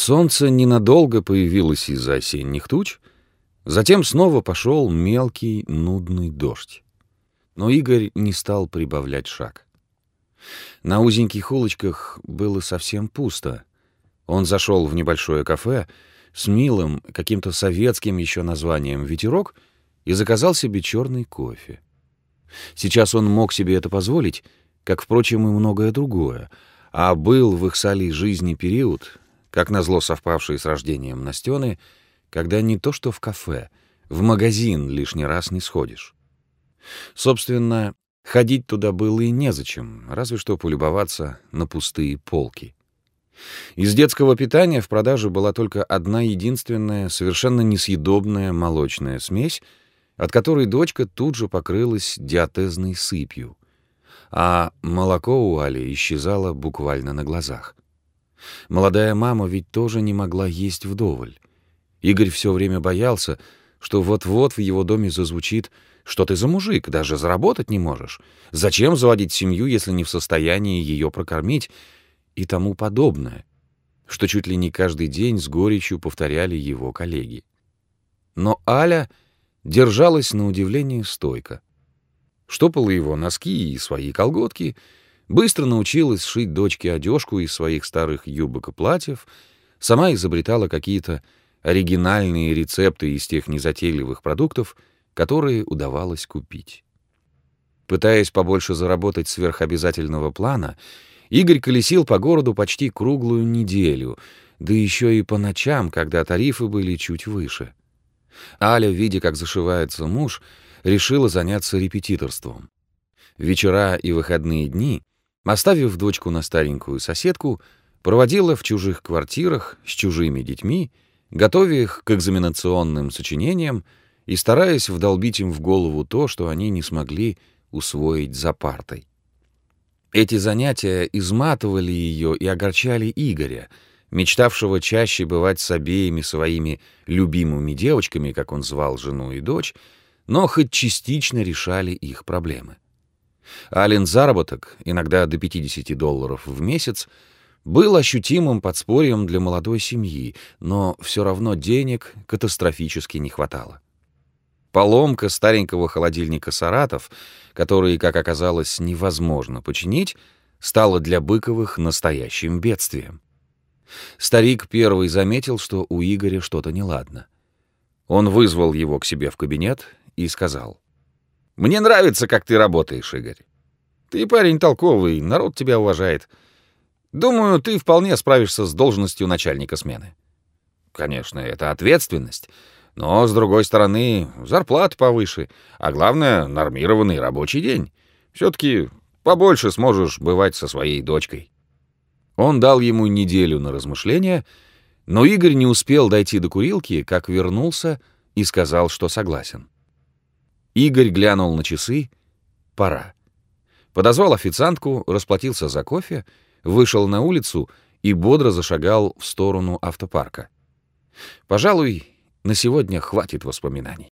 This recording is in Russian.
Солнце ненадолго появилось из-за осенних туч, затем снова пошел мелкий нудный дождь. Но Игорь не стал прибавлять шаг. На узеньких улочках было совсем пусто. Он зашел в небольшое кафе с милым, каким-то советским еще названием «Ветерок» и заказал себе черный кофе. Сейчас он мог себе это позволить, как, впрочем, и многое другое, а был в их сали жизни период, как назло совпавший с рождением Настены, когда не то что в кафе, в магазин лишний раз не сходишь. Собственно, ходить туда было и незачем, разве что полюбоваться на пустые полки. Из детского питания в продаже была только одна единственная, совершенно несъедобная молочная смесь, от которой дочка тут же покрылась диатезной сыпью, а молоко у Али исчезало буквально на глазах. Молодая мама ведь тоже не могла есть вдоволь. Игорь все время боялся, что вот-вот в его доме зазвучит «Что ты за мужик? Даже заработать не можешь. Зачем заводить семью, если не в состоянии ее прокормить?» и тому подобное, что чуть ли не каждый день с горечью повторяли его коллеги. Но Аля держалась на удивление стойко. Штопала его носки и свои колготки — Быстро научилась шить дочке одежку из своих старых юбок и платьев, сама изобретала какие-то оригинальные рецепты из тех незатейливых продуктов, которые удавалось купить. Пытаясь побольше заработать сверхобязательного плана, Игорь колесил по городу почти круглую неделю, да еще и по ночам, когда тарифы были чуть выше. Аля, видя, как зашивается муж, решила заняться репетиторством. Вечера и выходные дни Оставив дочку на старенькую соседку, проводила в чужих квартирах с чужими детьми, готовя их к экзаменационным сочинениям и стараясь вдолбить им в голову то, что они не смогли усвоить за партой. Эти занятия изматывали ее и огорчали Игоря, мечтавшего чаще бывать с обеими своими любимыми девочками, как он звал жену и дочь, но хоть частично решали их проблемы. Ален заработок, иногда до 50 долларов в месяц, был ощутимым подспорьем для молодой семьи, но все равно денег катастрофически не хватало. Поломка старенького холодильника «Саратов», который, как оказалось, невозможно починить, стала для Быковых настоящим бедствием. Старик первый заметил, что у Игоря что-то неладно. Он вызвал его к себе в кабинет и сказал — мне нравится, как ты работаешь, Игорь. Ты парень толковый, народ тебя уважает. Думаю, ты вполне справишься с должностью начальника смены. Конечно, это ответственность, но, с другой стороны, зарплата повыше, а главное, нормированный рабочий день. Все-таки побольше сможешь бывать со своей дочкой. Он дал ему неделю на размышления, но Игорь не успел дойти до курилки, как вернулся и сказал, что согласен. Игорь глянул на часы. Пора. Подозвал официантку, расплатился за кофе, вышел на улицу и бодро зашагал в сторону автопарка. Пожалуй, на сегодня хватит воспоминаний.